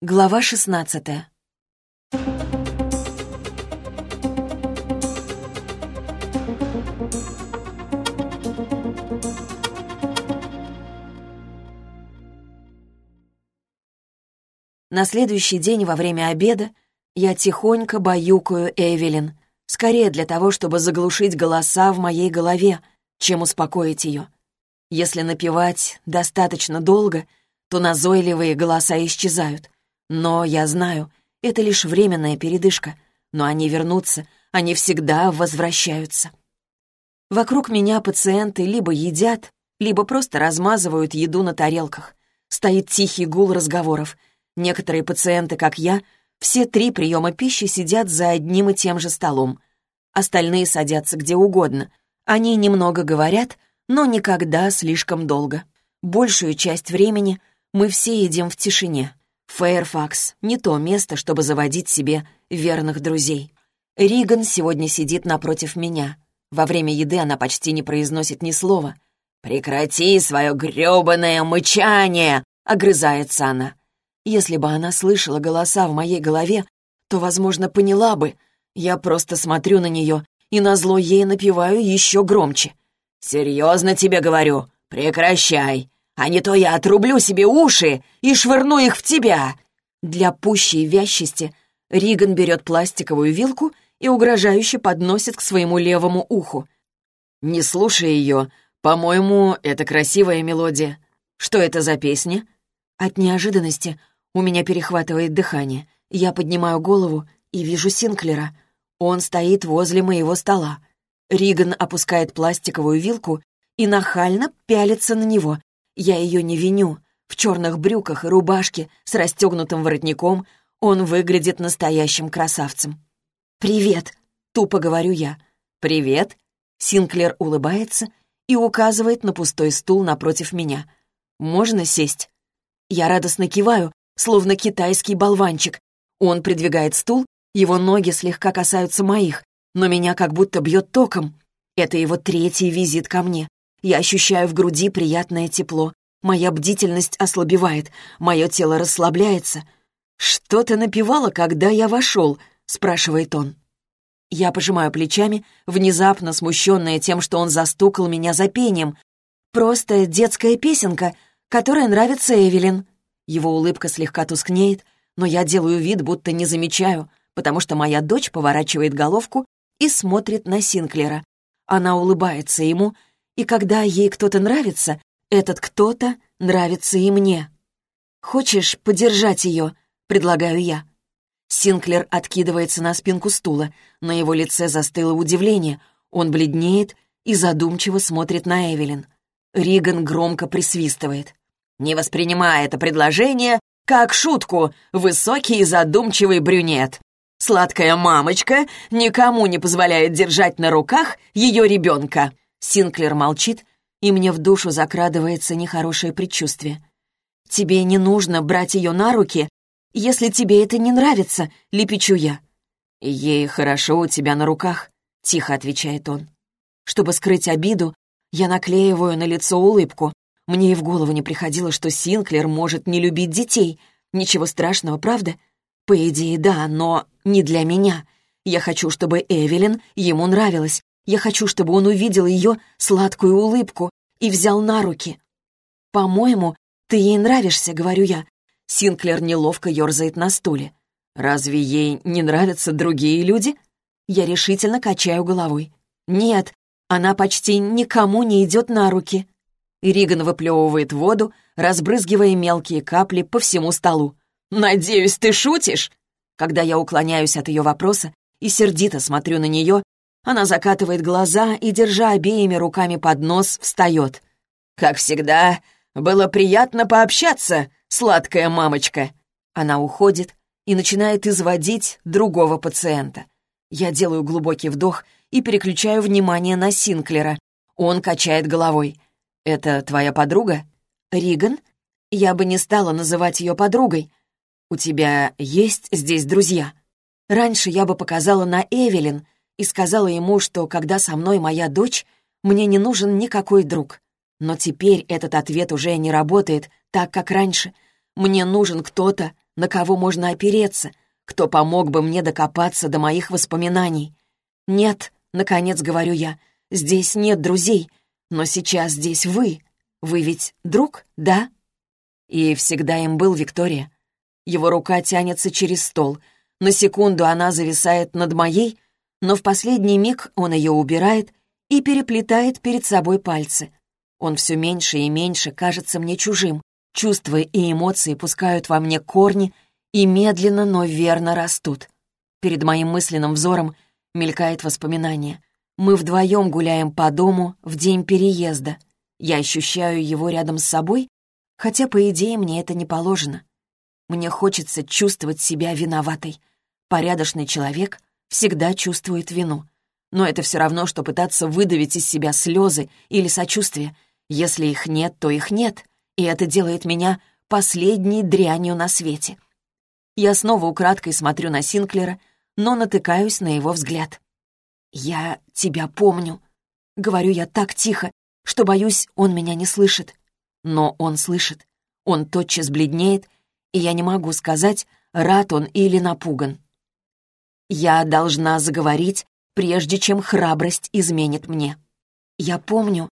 Глава шестнадцатая. На следующий день во время обеда я тихонько баюкаю Эвелин, скорее для того, чтобы заглушить голоса в моей голове, чем успокоить ее. Если напевать достаточно долго, то назойливые голоса исчезают. Но я знаю, это лишь временная передышка, но они вернутся, они всегда возвращаются. Вокруг меня пациенты либо едят, либо просто размазывают еду на тарелках. Стоит тихий гул разговоров. Некоторые пациенты, как я, все три приема пищи сидят за одним и тем же столом. Остальные садятся где угодно. Они немного говорят, но никогда слишком долго. Большую часть времени мы все едим в тишине. Фэйрфакс — не то место, чтобы заводить себе верных друзей. Риган сегодня сидит напротив меня. Во время еды она почти не произносит ни слова. «Прекрати свое грёбаное мычание!» — огрызается она. Если бы она слышала голоса в моей голове, то, возможно, поняла бы. Я просто смотрю на нее и назло ей напеваю еще громче. «Серьезно тебе говорю, прекращай, а не то я отрублю себе уши и швырну их в тебя!» Для пущей вязчести Риган берет пластиковую вилку и угрожающе подносит к своему левому уху. «Не слушай ее. По-моему, это красивая мелодия. Что это за песня?» От неожиданности у меня перехватывает дыхание. Я поднимаю голову и вижу Синклера. Он стоит возле моего стола. Риган опускает пластиковую вилку и нахально пялится на него. Я ее не виню. В черных брюках и рубашке с расстегнутым воротником он выглядит настоящим красавцем. «Привет!» — тупо говорю я. «Привет!» Синклер улыбается и указывает на пустой стул напротив меня. «Можно сесть?» Я радостно киваю, словно китайский болванчик. Он придвигает стул, его ноги слегка касаются моих, но меня как будто бьет током. Это его третий визит ко мне. Я ощущаю в груди приятное тепло. Моя бдительность ослабевает, мое тело расслабляется. «Что ты напевала, когда я вошел?» — спрашивает он. Я пожимаю плечами, внезапно смущенная тем, что он застукал меня за пением. «Просто детская песенка, которая нравится Эвелин». Его улыбка слегка тускнеет, но я делаю вид, будто не замечаю, потому что моя дочь поворачивает головку и смотрит на Синклера. Она улыбается ему, и когда ей кто-то нравится, этот кто-то нравится и мне. «Хочешь подержать ее?» — предлагаю я. Синклер откидывается на спинку стула. На его лице застыло удивление. Он бледнеет и задумчиво смотрит на Эвелин. Риган громко присвистывает. «Не воспринимай это предложение как шутку, высокий и задумчивый брюнет. Сладкая мамочка никому не позволяет держать на руках ее ребенка. Синклер молчит, и мне в душу закрадывается нехорошее предчувствие. «Тебе не нужно брать ее на руки, если тебе это не нравится», — лепечу я. «Ей хорошо у тебя на руках», — тихо отвечает он. Чтобы скрыть обиду, я наклеиваю на лицо улыбку. Мне и в голову не приходило, что Синклер может не любить детей. Ничего страшного, правда? По идее, да, но не для меня. Я хочу, чтобы Эвелин ему нравилась. Я хочу, чтобы он увидел ее сладкую улыбку и взял на руки. «По-моему, ты ей нравишься», — говорю я. Синклер неловко ерзает на стуле. «Разве ей не нравятся другие люди?» Я решительно качаю головой. «Нет, она почти никому не идет на руки». Риган выплевывает воду, разбрызгивая мелкие капли по всему столу. «Надеюсь, ты шутишь?» Когда я уклоняюсь от ее вопроса и сердито смотрю на нее, она закатывает глаза и, держа обеими руками под нос, встает. «Как всегда, было приятно пообщаться, сладкая мамочка». Она уходит и начинает изводить другого пациента. Я делаю глубокий вдох и переключаю внимание на Синклера. Он качает головой. «Это твоя подруга?» «Риган?» Я бы не стала называть ее подругой. «У тебя есть здесь друзья?» Раньше я бы показала на Эвелин и сказала ему, что когда со мной моя дочь, мне не нужен никакой друг. Но теперь этот ответ уже не работает так, как раньше. Мне нужен кто-то на кого можно опереться, кто помог бы мне докопаться до моих воспоминаний. Нет, наконец говорю я, здесь нет друзей, но сейчас здесь вы. Вы ведь друг, да? И всегда им был Виктория. Его рука тянется через стол. На секунду она зависает над моей, но в последний миг он ее убирает и переплетает перед собой пальцы. Он все меньше и меньше кажется мне чужим. Чувства и эмоции пускают во мне корни и медленно, но верно растут. Перед моим мысленным взором мелькает воспоминание. Мы вдвоем гуляем по дому в день переезда. Я ощущаю его рядом с собой, хотя, по идее, мне это не положено. Мне хочется чувствовать себя виноватой. Порядочный человек всегда чувствует вину. Но это все равно, что пытаться выдавить из себя слезы или сочувствие. Если их нет, то их нет и это делает меня последней дрянью на свете. Я снова украдкой смотрю на Синклера, но натыкаюсь на его взгляд. «Я тебя помню», — говорю я так тихо, что, боюсь, он меня не слышит. Но он слышит. Он тотчас бледнеет, и я не могу сказать, рад он или напуган. Я должна заговорить, прежде чем храбрость изменит мне. Я помню,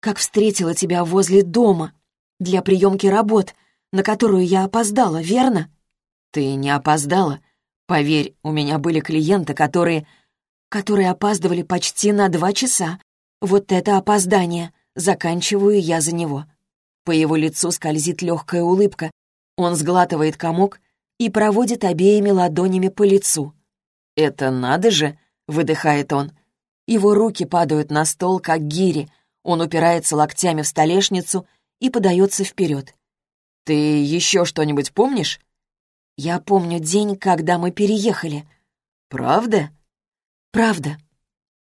как встретила тебя возле дома, для приемки работ, на которую я опоздала, верно?» «Ты не опоздала. Поверь, у меня были клиенты, которые...» «Которые опаздывали почти на два часа. Вот это опоздание. Заканчиваю я за него». По его лицу скользит легкая улыбка. Он сглатывает комок и проводит обеими ладонями по лицу. «Это надо же!» — выдыхает он. Его руки падают на стол, как гири. Он упирается локтями в столешницу — и подается вперед. «Ты еще что-нибудь помнишь?» «Я помню день, когда мы переехали». «Правда?» «Правда».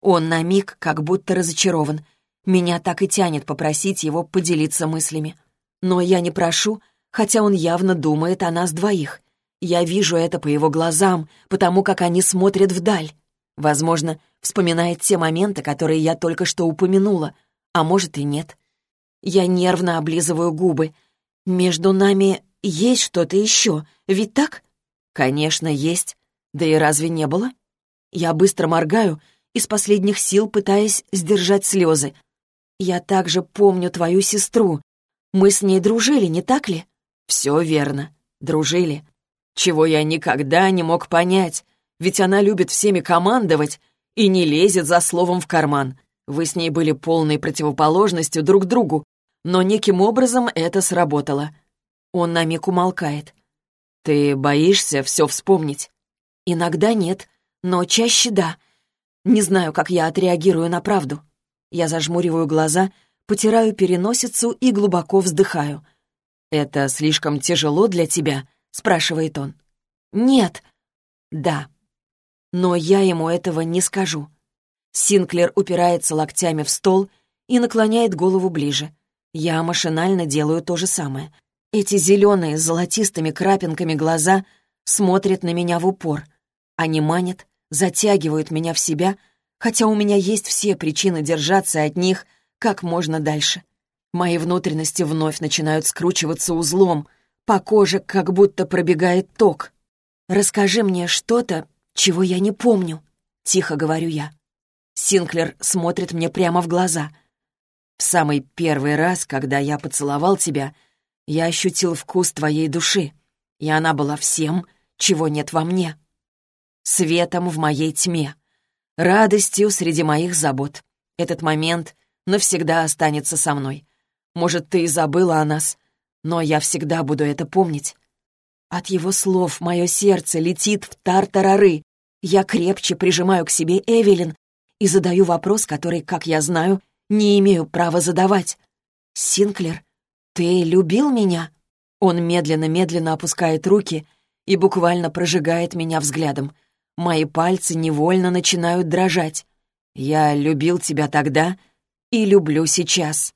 Он на миг как будто разочарован. Меня так и тянет попросить его поделиться мыслями. Но я не прошу, хотя он явно думает о нас двоих. Я вижу это по его глазам, потому как они смотрят вдаль. Возможно, вспоминает те моменты, которые я только что упомянула, а может и нет. Я нервно облизываю губы. Между нами есть что-то еще, ведь так? Конечно, есть. Да и разве не было? Я быстро моргаю, из последних сил пытаясь сдержать слезы. Я также помню твою сестру. Мы с ней дружили, не так ли? Все верно. Дружили. Чего я никогда не мог понять. Ведь она любит всеми командовать и не лезет за словом в карман. Вы с ней были полной противоположностью друг другу, но неким образом это сработало. Он на миг умолкает. «Ты боишься все вспомнить?» «Иногда нет, но чаще да. Не знаю, как я отреагирую на правду». Я зажмуриваю глаза, потираю переносицу и глубоко вздыхаю. «Это слишком тяжело для тебя?» — спрашивает он. «Нет». «Да». Но я ему этого не скажу. Синклер упирается локтями в стол и наклоняет голову ближе. Я машинально делаю то же самое. Эти зеленые с золотистыми крапинками глаза смотрят на меня в упор. Они манят, затягивают меня в себя, хотя у меня есть все причины держаться от них как можно дальше. Мои внутренности вновь начинают скручиваться узлом, по коже как будто пробегает ток. «Расскажи мне что-то, чего я не помню», — тихо говорю я. Синклер смотрит мне прямо в глаза. В самый первый раз, когда я поцеловал тебя, я ощутил вкус твоей души, и она была всем, чего нет во мне. Светом в моей тьме, радостью среди моих забот. Этот момент навсегда останется со мной. Может, ты и забыла о нас, но я всегда буду это помнить. От его слов мое сердце летит в тартарары. Я крепче прижимаю к себе Эвелин и задаю вопрос, который, как я знаю, не имею права задавать. «Синклер, ты любил меня?» Он медленно-медленно опускает руки и буквально прожигает меня взглядом. Мои пальцы невольно начинают дрожать. «Я любил тебя тогда и люблю сейчас».